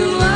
you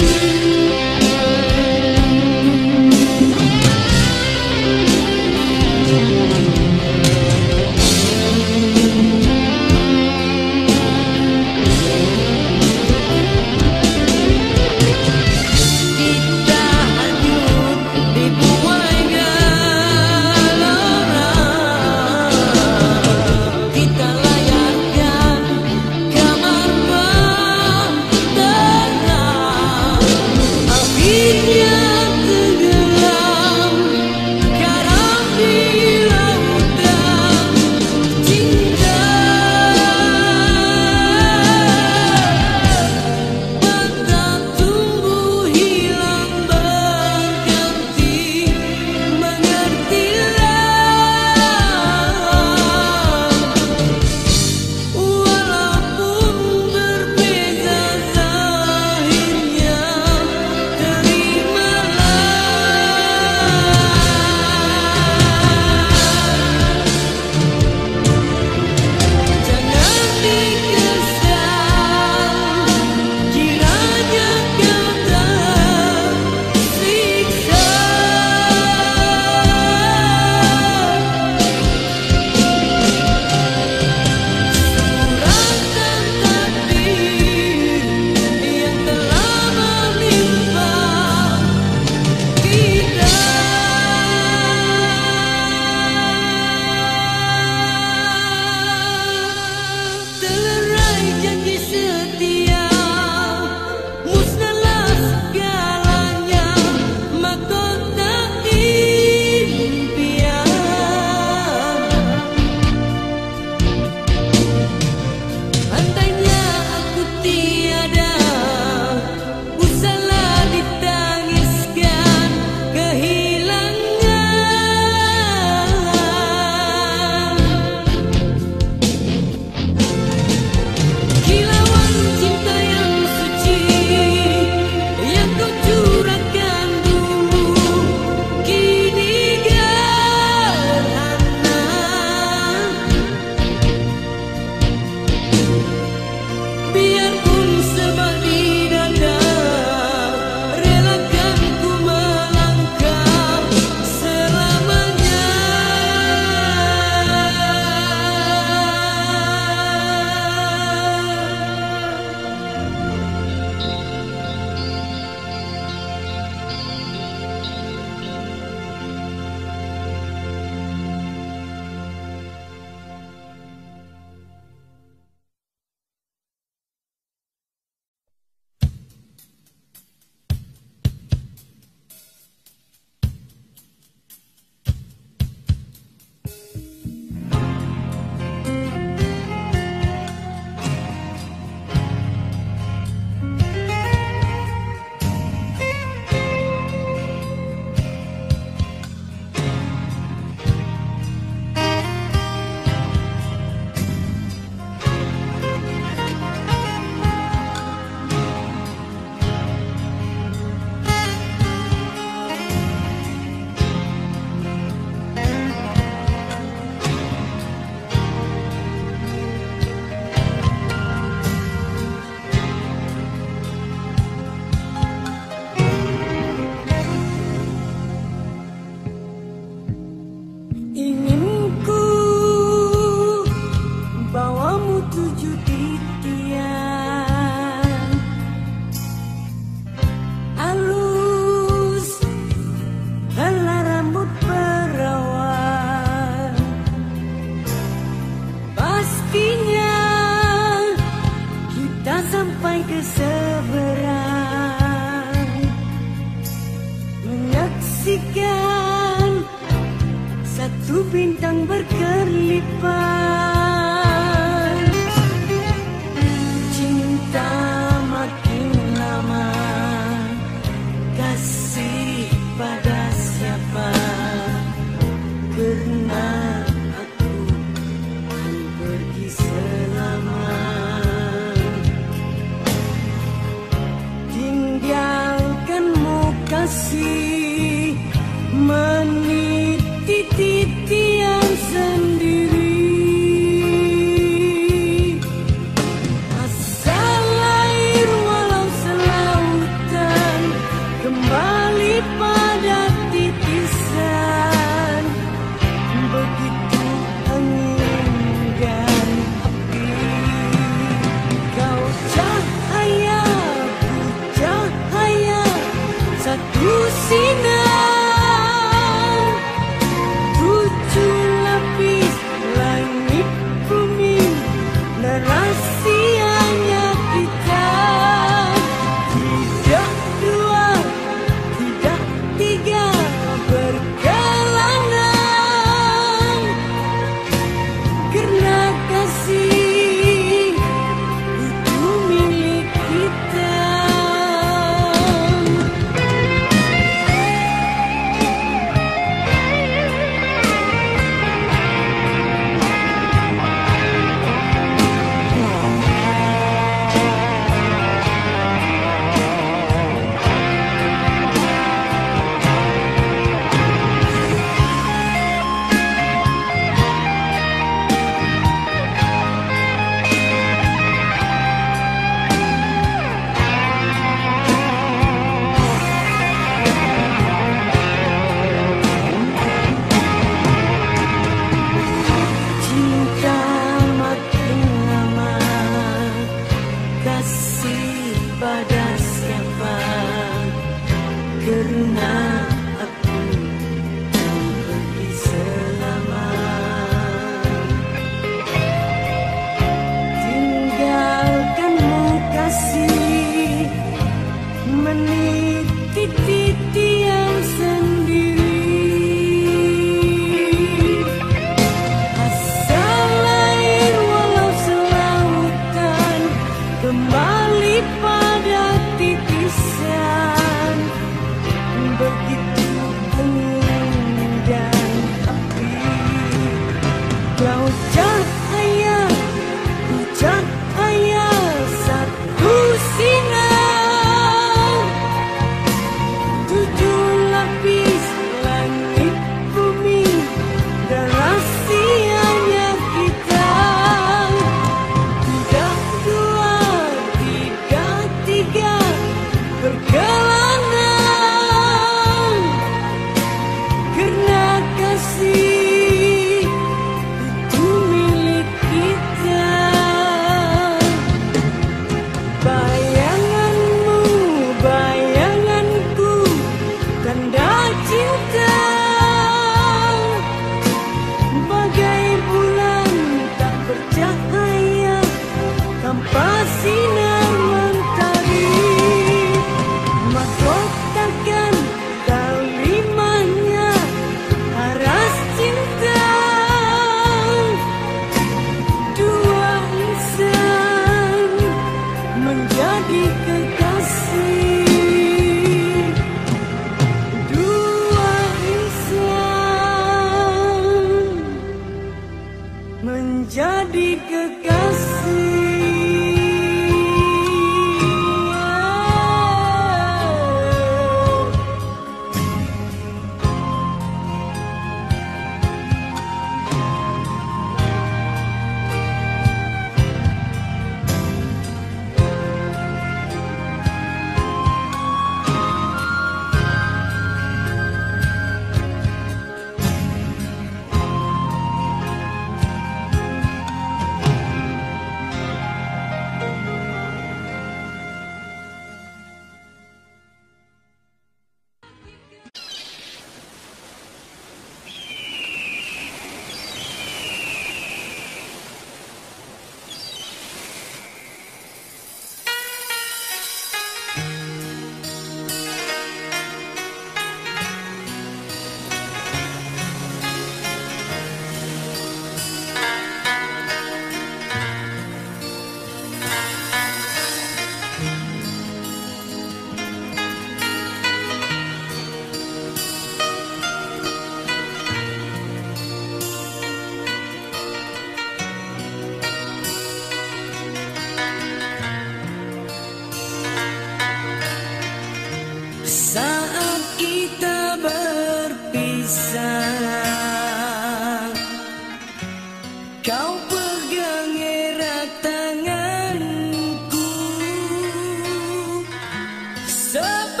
love.